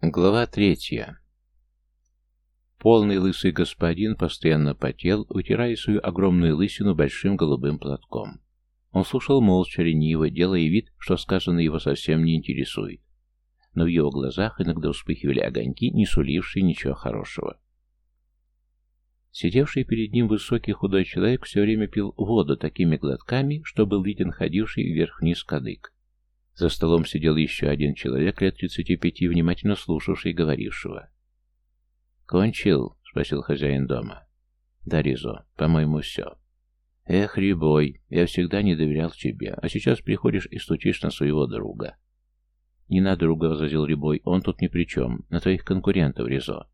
Глава третья. Полный лысый господин постоянно потел, утирая свою огромную лысину большим голубым платком. Он слушал молча, лениво, делая вид, что сказанное его совсем не интересует. Но в его глазах иногда вспыхивали огоньки, не сулившие ничего хорошего. Сидевший перед ним высокий худой человек все время пил воду такими глотками, что был виден ходивший вверх-вниз кадык. За столом сидел еще один человек лет тридцати пяти, внимательно слушавший говорившего. «Кончил?» — спросил хозяин дома. «Да, Ризо, по-моему, все». «Эх, Рябой, я всегда не доверял тебе, а сейчас приходишь и стучишь на своего друга». «Не на друга», — возразил Рябой, — «он тут ни при чем, на твоих конкурентов, Ризо».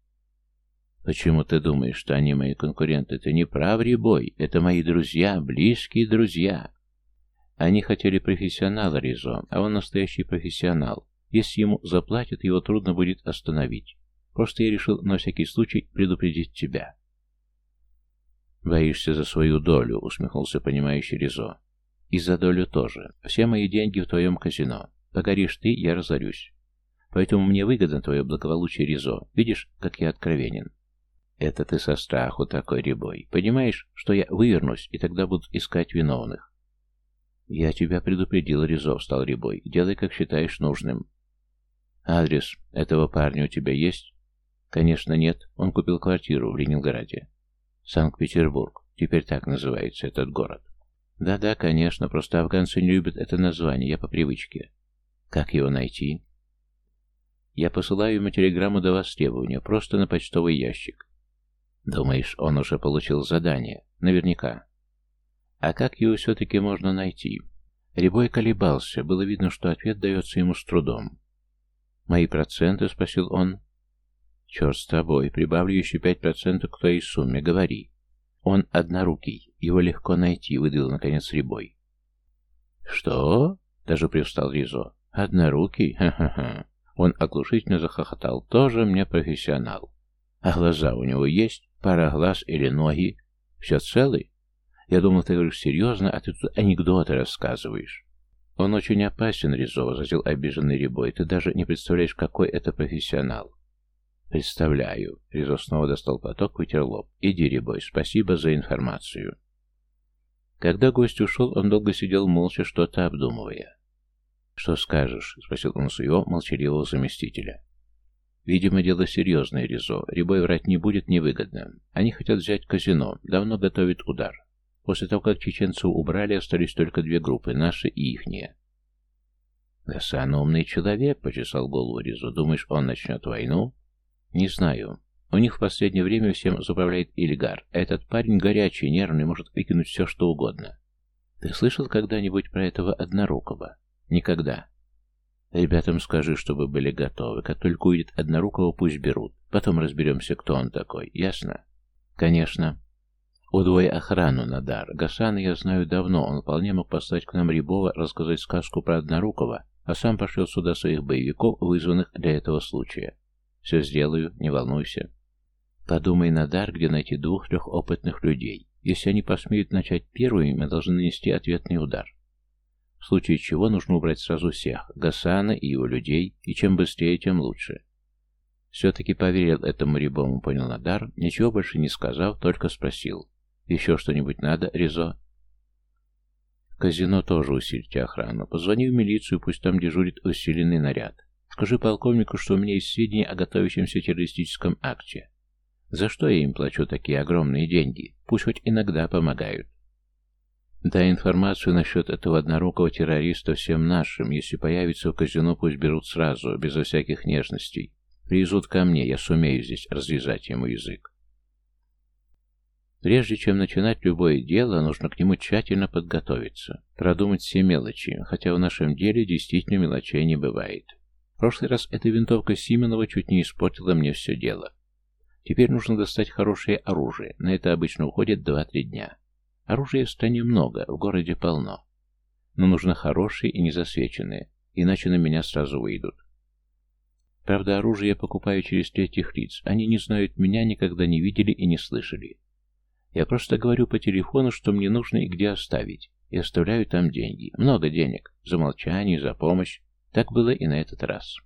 «Почему ты думаешь, что они мои конкуренты? Ты не прав, Рябой, это мои друзья, близкие друзья». Они хотели профессионала Ризо, а он настоящий профессионал. Если ему заплатят, его трудно будет остановить. Просто я решил на всякий случай предупредить тебя. «Боишься за свою долю», — усмехнулся понимающий Ризо. «И за долю тоже. Все мои деньги в твоем казино. Погоришь ты, я разорюсь. Поэтому мне выгодно твое благополучие, Ризо. Видишь, как я откровенен?» «Это ты со страху такой, Рябой. Понимаешь, что я вывернусь, и тогда будут искать виновных. «Я тебя предупредил, Резов», — стал Рябой. «Делай, как считаешь нужным». «Адрес этого парня у тебя есть?» «Конечно, нет. Он купил квартиру в Ленинграде». «Санкт-Петербург. Теперь так называется этот город». «Да-да, конечно. Просто афганцы не любят это название. Я по привычке». «Как его найти?» «Я посылаю ему телеграмму до востребования. Просто на почтовый ящик». «Думаешь, он уже получил задание?» «Наверняка». А как его все-таки можно найти? Рябой колебался, было видно, что ответ дается ему с трудом. «Мои проценты?» — спросил он. «Черт с тобой, прибавлю еще пять процентов к твоей сумме, говори». «Он однорукий, его легко найти», — выдал наконец Рябой. «Что?» — даже привстал Ризо. «Однорукий? Ха-ха-ха». Он оглушительно захохотал. «Тоже мне профессионал. А глаза у него есть? Пара глаз или ноги? Все целый?» Я думал, ты говоришь серьезно, а ты тут анекдоты рассказываешь. Он очень опасен, Резо, возразил обиженный Рябой. Ты даже не представляешь, какой это профессионал. Представляю. Резо снова достал платок, вытер лоб. Иди, Рябой, спасибо за информацию. Когда гость ушел, он долго сидел молча, что-то обдумывая. «Что скажешь?» — спросил он своего молчаливого заместителя. Видимо, дело серьезное, Резо. Рябой врать не будет невыгодно. Они хотят взять казино, давно готовят удар. После того, как чеченцев убрали, остались только две группы, наши и ихние. «Гасан умный человек», — почесал голову Ризу. «Думаешь, он начнет войну?» «Не знаю. У них в последнее время всем заправляет Ильгар. Этот парень горячий, нервный, может выкинуть все, что угодно. Ты слышал когда-нибудь про этого однорукого? Никогда. Ребятам скажи, чтобы были готовы. Как только увидят однорукого, пусть берут. Потом разберемся, кто он такой. Ясно? Конечно. Удвой охрану на дар. Гасана я знаю давно, он вполне мог послать к нам Рябова рассказать сказку про Однорукого, а сам пошлет сюда своих боевиков, вызванных для этого случая. Все сделаю, не волнуйся. Подумай на дар, где найти двух-трех опытных людей. Если они посмеют начать первыми, мы должны нанести ответный удар. В случае чего нужно убрать сразу всех, Гасана и его людей, и чем быстрее, тем лучше. Все-таки поверил этому Рябому, понял Надар, ничего больше не сказав, только спросил. Еще что-нибудь надо, Резо? казино тоже усильте охрану. Позвони в милицию, пусть там дежурит усиленный наряд. Скажи полковнику, что у меня есть сведения о готовящемся террористическом акте. За что я им плачу такие огромные деньги? Пусть хоть иногда помогают. Дай информацию насчет этого однорукого террориста всем нашим. Если появится в казино, пусть берут сразу, безо всяких нежностей. Привезут ко мне, я сумею здесь развязать ему язык. Прежде чем начинать любое дело, нужно к нему тщательно подготовиться, продумать все мелочи, хотя в нашем деле действительно мелочей не бывает. В прошлый раз эта винтовка Сименова чуть не испортила мне все дело. Теперь нужно достать хорошее оружие, на это обычно уходит 2-3 дня. Оружия в стране много, в городе полно. Но нужно хорошее и незасвеченное, иначе на меня сразу выйдут. Правда, оружие я покупаю через третьих лиц, они не знают меня, никогда не видели и не слышали. Я просто говорю по телефону, что мне нужно и где оставить. И оставляю там деньги. Много денег. За молчание, за помощь. Так было и на этот раз.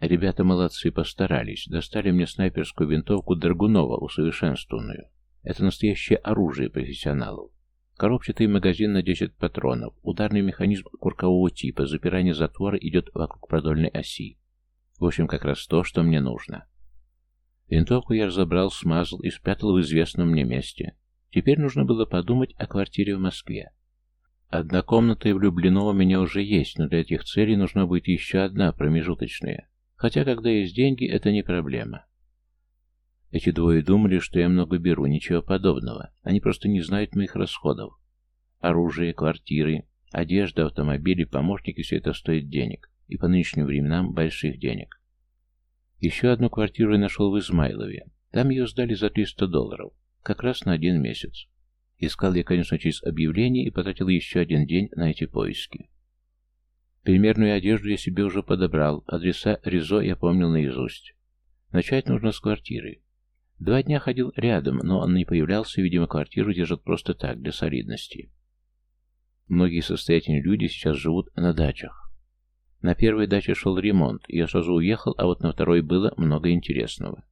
Ребята молодцы, постарались. Достали мне снайперскую винтовку Драгунова, усовершенствованную. Это настоящее оружие профессионалов. Коробчатый магазин на 10 патронов, ударный механизм куркового типа, запирание затвора идет вокруг продольной оси. В общем, как раз то, что мне нужно. Винтовку я разобрал, смазал и спрятал в известном мне месте. Теперь нужно было подумать о квартире в Москве. Одна комната и влюбленного меня уже есть, но для этих целей нужна будет еще одна, промежуточная. Хотя, когда есть деньги, это не проблема. Эти двое думали, что я много беру, ничего подобного. Они просто не знают моих расходов. Оружие, квартиры, одежда, автомобили, помощники – все это стоит денег. И по нынешним временам больших денег. Еще одну квартиру я нашел в Измайлове. Там ее сдали за 300 долларов. Как раз на один месяц. Искал я, конечно, через объявление и потратил еще один день на эти поиски. Примерную одежду я себе уже подобрал, адреса Ризо я помнил наизусть. Начать нужно с квартиры. Два дня ходил рядом, но он не появлялся, видимо, квартиру держат просто так, для солидности. Многие состоятельные люди сейчас живут на дачах. На первой даче шел ремонт, я сразу уехал, а вот на второй было много интересного.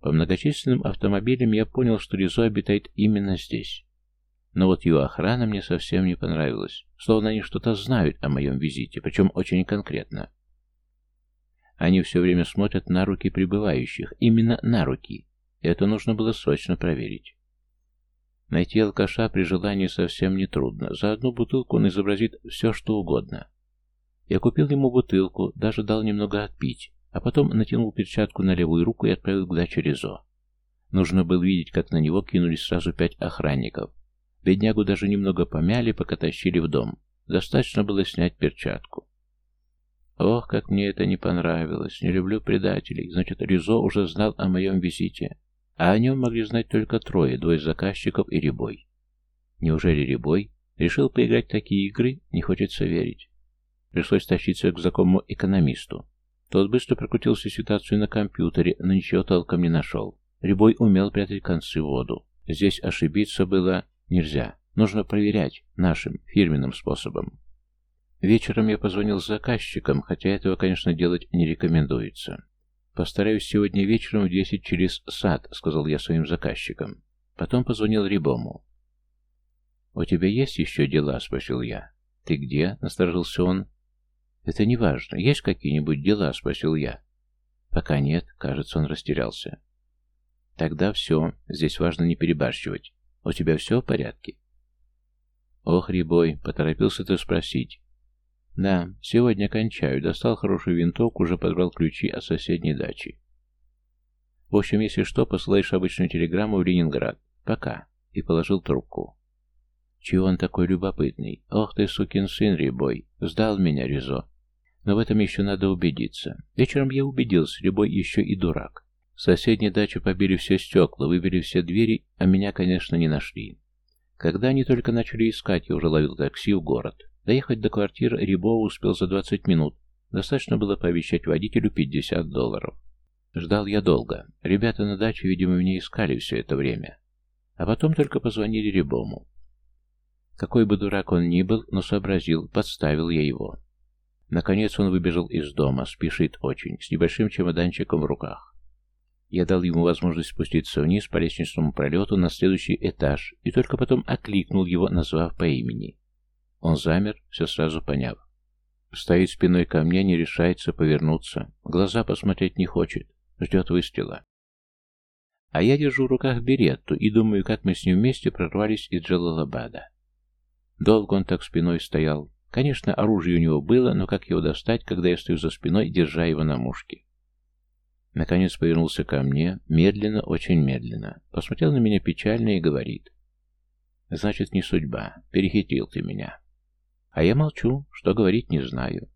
По многочисленным автомобилям я понял, что Ризо обитает именно здесь. Но вот его охрана мне совсем не понравилась. Словно они что-то знают о моем визите, причем очень конкретно. Они все время смотрят на руки прибывающих, именно на руки. И это нужно было срочно проверить. Найти алкаша при желании совсем нетрудно. За одну бутылку он изобразит все, что угодно. Я купил ему бутылку, даже дал немного отпить, а потом натянул перчатку на левую руку и отправил к даче Резо. Нужно было видеть, как на него кинулись сразу пять охранников. Беднягу даже немного помяли, пока тащили в дом. Достаточно было снять перчатку. Ох, как мне это не понравилось. Не люблю предателей. Значит, Ризо уже знал о моем визите. А о нем могли знать только трое, двое заказчиков и Рябой. Неужели Рябой решил поиграть в такие игры? Не хочется верить. Пришлось тащиться к знакомому экономисту. Тот быстро прокрутил всю ситуацию на компьютере, но ничего толком не нашел. Рябой умел прятать концы в воду. Здесь ошибиться было нельзя. Нужно проверять нашим фирменным способом. Вечером я позвонил заказчикам, хотя этого, конечно, делать не рекомендуется. «Постараюсь сегодня вечером в десять через сад», — сказал я своим заказчикам. Потом позвонил Рибому. «У тебя есть еще дела?» — спросил я. «Ты где?» — насторожился он. «Это не важно. Есть какие-нибудь дела?» — спросил я. «Пока нет», — кажется, он растерялся. «Тогда все. Здесь важно не перебарщивать. У тебя все в порядке?» «Ох, Рябой, поторопился ты спросить. Да, сегодня кончаю. Достал хорошую винтовку, уже подбрал ключи от соседней дачи. В общем, если что, посылаешь обычную телеграмму в Ленинград. Пока. И положил трубку. Чего он такой любопытный? Ох ты, сукин сын, Рябой. Сдал меня, Ризо. Но в этом еще надо убедиться. Вечером я убедился, Рябой еще и дурак. В соседней даче побили все стекла, выбили все двери, а меня, конечно, не нашли. Когда они только начали искать, я уже ловил такси в город. Доехать до квартиры Рябова успел за 20 минут. Достаточно было пообещать водителю 50 долларов. Ждал я долго. Ребята на даче, видимо, меня искали все это время. А потом только позвонили Рябому. Какой бы дурак он ни был, но сообразил, подставил я его. Наконец он выбежал из дома, спешит очень, с небольшим чемоданчиком в руках. Я дал ему возможность спуститься вниз по лестничному пролету на следующий этаж и только потом окликнул его, назвав по имени. Он замер, все сразу поняв. Стоит спиной ко мне, не решается повернуться. Глаза посмотреть не хочет. Ждет выстрела. А я держу в руках беретту и думаю, как мы с ним вместе прорвались из Джалалабада. Долго он так спиной стоял. Конечно, оружие у него было, но как его достать, когда я стою за спиной, держа его на мушке? Наконец повернулся ко мне, медленно, очень медленно. Посмотрел на меня печально и говорит. «Значит, не судьба. Перехитрил ты меня». А я молчу, что говорить не знаю.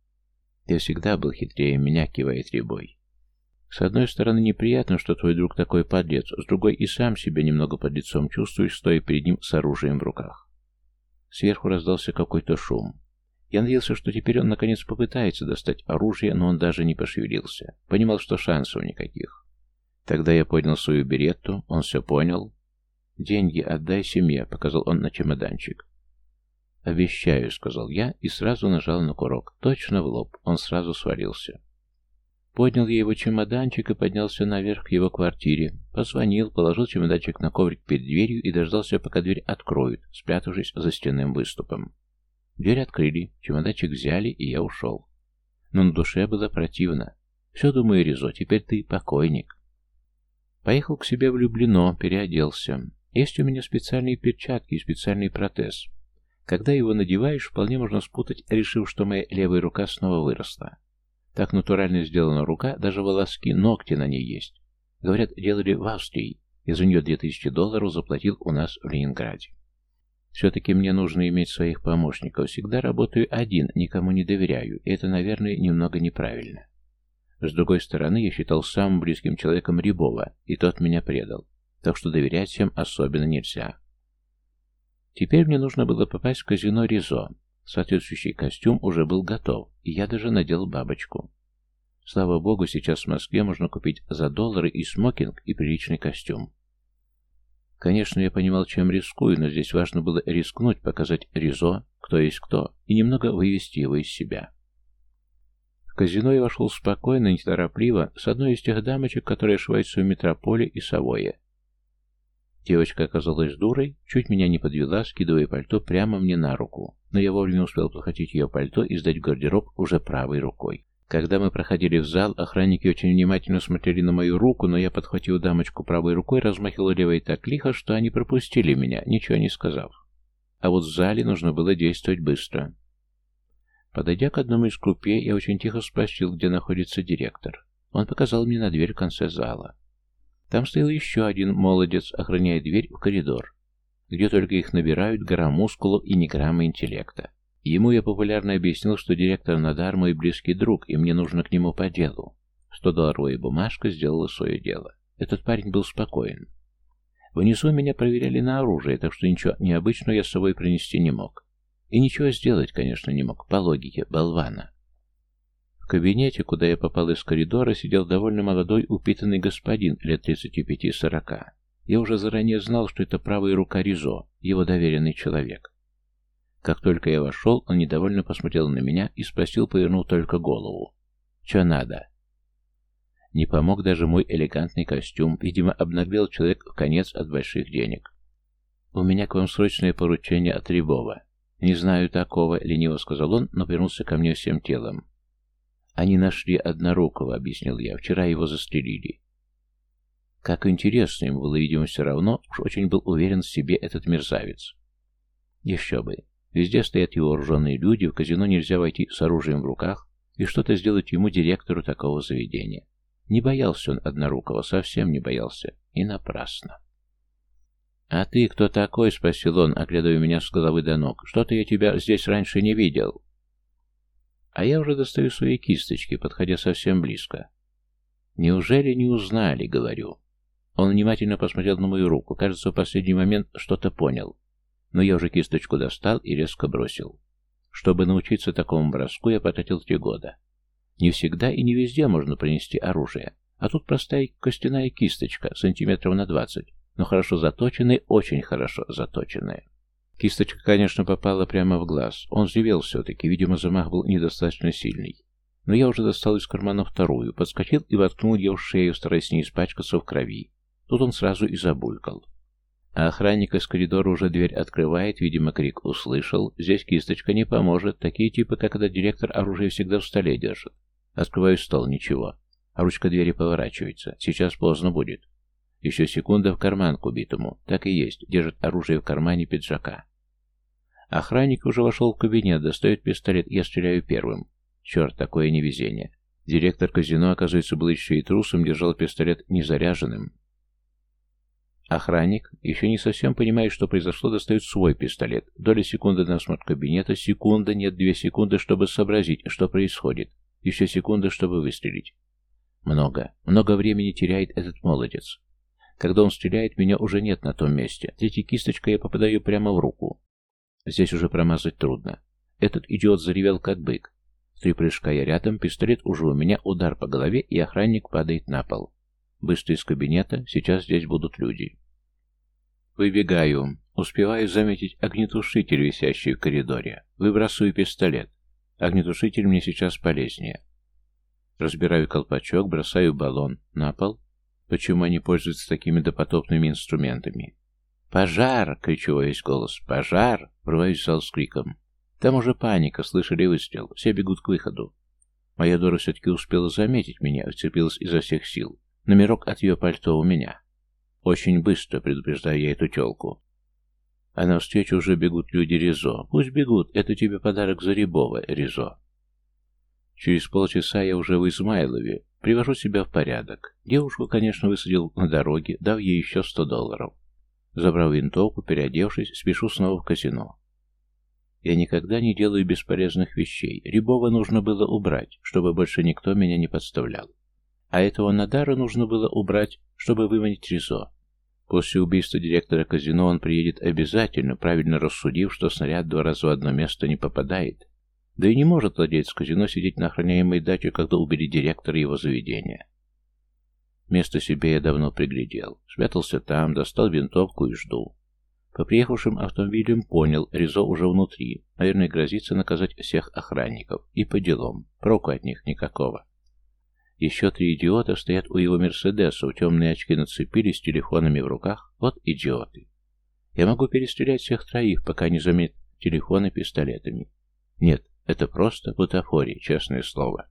Ты всегда был хитрее меня, кивает Рябой. С одной стороны, неприятно, что твой друг такой подлец, с другой и сам себя немного подлецом чувствуешь, стоя перед ним с оружием в руках. Сверху раздался какой-то шум. Я надеялся, что теперь он наконец попытается достать оружие, но он даже не пошевелился. Понимал, что шансов никаких. Тогда я поднял свою беретту, он все понял. «Деньги отдай семье», — показал он на чемоданчик. «Обещаю», — сказал я и сразу нажал на курок. Точно в лоб. Он сразу свалился. Поднял я его чемоданчик и поднялся наверх к его квартире. Позвонил, положил чемоданчик на коврик перед дверью и дождался, пока дверь откроют, спрятавшись за стенным выступом. Дверь открыли, чемоданчик взяли, и я ушел. Но на душе было противно. Все, думаю, Ризо, теперь ты покойник. Поехал к себе влюблено, переоделся. Есть у меня специальные перчатки и специальный протез. Когда его надеваешь, вполне можно спутать, решив, что моя левая рука снова выросла. Так натурально сделана рука, даже волоски, ногти на ней есть. Говорят, делали в Австрии. И за нее 2000 долларов заплатил у нас в Ленинграде. Все-таки мне нужно иметь своих помощников. Всегда работаю один, никому не доверяю, и это, наверное, немного неправильно. С другой стороны, я считал самым близким человеком Рябова, и тот меня предал. Так что доверять всем особенно нельзя. Теперь мне нужно было попасть в казино Ризо. Соответствующий костюм уже был готов, и я даже надел бабочку. Слава богу, сейчас в Москве можно купить за доллары и смокинг, и приличный костюм. Конечно, я понимал, чем рискую, но здесь важно было рискнуть, показать Ризо, кто есть кто, и немного вывести его из себя. В казино я вошел спокойно, неторопливо, с одной из тех дамочек, которые шваются в метрополе и Савое. Девочка оказалась дурой, чуть меня не подвела, скидывая пальто прямо мне на руку, но я вовремя успел подхватить ее пальто и сдать в гардероб уже правой рукой. Когда мы проходили в зал, охранники очень внимательно смотрели на мою руку, но я подхватил дамочку правой рукой, размахивал левой так лихо, что они пропустили меня, ничего не сказав. А вот в зале нужно было действовать быстро. Подойдя к одному из купе, я очень тихо спросил, где находится директор. Он показал мне на дверь в конце зала. Там стоял еще один молодец, охраняя дверь в коридор, где только их набирают гора мускулов и ни грамма интеллекта. Ему я популярно объяснил, что директор Надар мой близкий друг, и мне нужно к нему по делу. 100-долларовая бумажка сделала свое дело. Этот парень был спокоен. Внизу меня проверяли на оружие, так что ничего необычного я с собой принести не мог. И ничего сделать, конечно, не мог, по логике болвана. В кабинете, куда я попал из коридора, сидел довольно молодой, упитанный господин лет 35-40. Я уже заранее знал, что это правая рука Ризо, его доверенный человек. Как только я вошел, он недовольно посмотрел на меня и спросил, повернув только голову. «Че надо?» Не помог даже мой элегантный костюм, видимо, обнаглел человек в конец от больших денег. «У меня к вам срочное поручение от Рябова. «Не знаю такого», — лениво сказал он, но вернулся ко мне всем телом. «Они нашли однорукого», — объяснил я. «Вчера его застрелили». Как интересно, ему было, видимо, все равно, уж очень был уверен в себе этот мерзавец. Еще бы. Везде стоят его вооруженные люди, в казино нельзя войти с оружием в руках и что-то сделать ему, директору такого заведения. Не боялся он однорукого, совсем не боялся. И напрасно. «А ты кто такой?» — спросил он, оглядывая меня с головы до ног. «Что-то я тебя здесь раньше не видел». А я уже достаю свои кисточки, подходя совсем близко. «Неужели не узнали?» — говорю. Он внимательно посмотрел на мою руку. Кажется, в последний момент что-то понял. Но я уже кисточку достал и резко бросил. Чтобы научиться такому броску, я потратил три года. Не всегда и не везде можно принести оружие. А тут простая костяная кисточка, сантиметров на двадцать но хорошо заточенные, очень хорошо заточенные. Кисточка, конечно, попала прямо в глаз. Он взревел все-таки, видимо, замах был недостаточно сильный. Но я уже достал из кармана вторую, подскочил и воткнул ее в шею, стараясь не испачкаться в крови. Тут он сразу и забулькал. А охранник из коридора уже дверь открывает, видимо, крик услышал. Здесь кисточка не поможет. Такие типы, как когда директор оружие всегда в столе держит. Открываю стол, ничего. А ручка двери поворачивается. Сейчас поздно будет. Еще секунда в карман к убитому. Так и есть. Держит оружие в кармане пиджака. Охранник уже вошел в кабинет, достает пистолет. Я стреляю первым. Черт, такое невезение. Директор казино, оказывается, был еще и трусом, держал пистолет незаряженным. Охранник, еще не совсем понимая, что произошло, достает свой пистолет. Доля секунды на осмотр кабинета, секунда, нет, две секунды, чтобы сообразить, что происходит. Еще секунда, чтобы выстрелить. Много, много времени теряет этот молодец. Когда он стреляет, меня уже нет на том месте. Третьей кисточкой я попадаю прямо в руку. Здесь уже промазать трудно. Этот идиот заревел, как бык. Три прыжка я рядом, пистолет уже у меня, удар по голове, и охранник падает на пол. Быстро из кабинета, сейчас здесь будут люди. Выбегаю. Успеваю заметить огнетушитель, висящий в коридоре. Выбрасываю пистолет. Огнетушитель мне сейчас полезнее. Разбираю колпачок, бросаю баллон на пол. Почему они пользуются такими допотопными инструментами? «Пожар!» — кричу весь голос. «Пожар!» — врываюсь в зал с криком. Там уже паника, слышали выстрел. Все бегут к выходу. Моя Дора все-таки успела заметить меня, вцепилась изо всех сил. Номерок от ее пальто у меня. Очень быстро предупреждаю я эту телку. А навстречу уже бегут люди Ризо. Пусть бегут, это тебе подарок за Рябова, Ризо. Через полчаса я уже в Измайлове. Привожу себя в порядок. Девушку, конечно, высадил на дороге, дав ей еще сто долларов. Забрав винтовку, переодевшись, спешу снова в казино. Я никогда не делаю бесполезных вещей. Рябова нужно было убрать, чтобы больше никто меня не подставлял. А этого Надара нужно было убрать, чтобы выманить Ризо. После убийства директора казино он приедет обязательно, правильно рассудив, что снаряд два раза в одно место не попадает. Да и не может владелец казино сидеть на охраняемой даче, когда убили директора его заведения. Место себе я давно приглядел. Спрятался там, достал винтовку и жду. По приехавшим автомобилям понял, Ризо уже внутри. Наверное, грозится наказать всех охранников. И по делам. Проку от них никакого. Еще три идиота стоят у его Мерседеса, в темные очки нацепили с телефонами в руках. Вот идиоты. Я могу перестрелять всех троих, пока не заметят телефоны пистолетами. Нет, это просто бутафория, честное слово.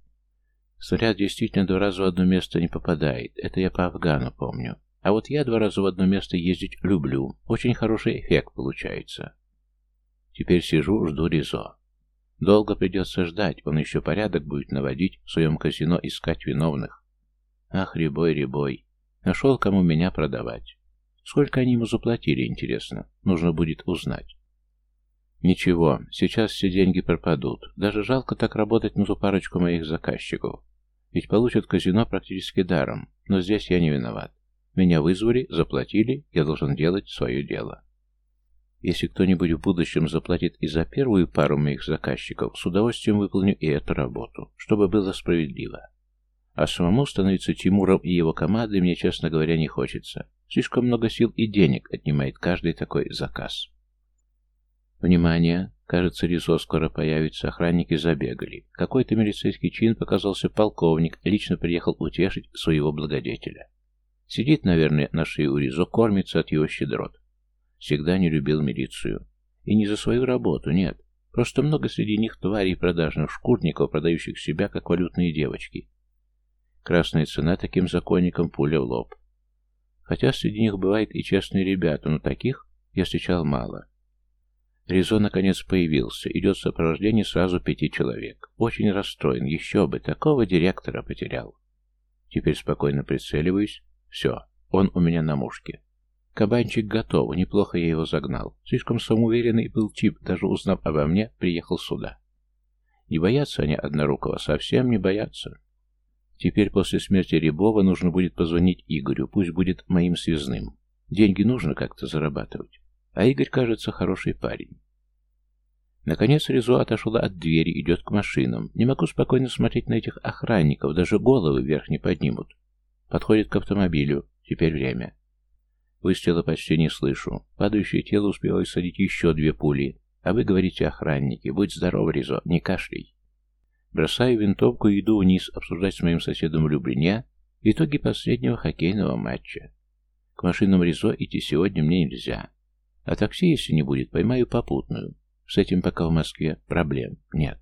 Снаряд действительно два раза в одно место не попадает. Это я по Афгану помню. А вот я два раза в одно место ездить люблю. Очень хороший эффект получается. Теперь сижу, жду Ризо. Долго придется ждать, он еще порядок будет наводить, в своем казино искать виновных. Ах, Рябой, Рябой, нашел, кому меня продавать. Сколько они ему заплатили, интересно, нужно будет узнать. Ничего, сейчас все деньги пропадут. Даже жалко так работать на ту парочку моих заказчиков. Ведь получат казино практически даром, но здесь я не виноват. Меня вызвали, заплатили, я должен делать свое дело. Если кто-нибудь в будущем заплатит и за первую пару моих заказчиков, с удовольствием выполню и эту работу, чтобы было справедливо. А самому становиться Тимуром и его командой мне, честно говоря, не хочется. Слишком много сил и денег отнимает каждый такой заказ. Внимание! Кажется, Ризо скоро появится, охранники забегали. Какой-то милицейский чин показался полковник, лично приехал утешить своего благодетеля. Сидит, наверное, на шее у Ризо, кормится от его щедрот. Всегда не любил милицию. И не за свою работу, нет. Просто много среди них тварей продажных шкурников, продающих себя, как валютные девочки. Красная цена таким законникам пуля в лоб. Хотя среди них бывает и честные ребята, но таких я встречал мало. Ризо наконец появился, идет в сопровождении сразу пяти человек. Очень расстроен, еще бы, такого директора потерял. Теперь спокойно прицеливаюсь, все, он у меня на мушке. Кабанчик готов, неплохо я его загнал. Слишком самоуверенный был тип, даже узнав обо мне, приехал сюда. Не боятся они однорукого, совсем не боятся. Теперь после смерти Рябова нужно будет позвонить Игорю, пусть будет моим связным. Деньги нужно как-то зарабатывать. А Игорь, кажется, хороший парень. Наконец Резо отошла от двери, идет к машинам. Не могу спокойно смотреть на этих охранников, даже головы вверх не поднимут. Подходит к автомобилю. Теперь время. Выстрела почти не слышу. Падающее тело успело садить еще две пули. А вы говорите, охранники, будь здоров, Ризо, не кашляй. Бросаю винтовку и иду вниз обсуждать с моим соседом в Люблине итоги последнего хоккейного матча. К машинам Ризо идти сегодня мне нельзя. А такси, если не будет, поймаю попутную. С этим пока в Москве проблем нет.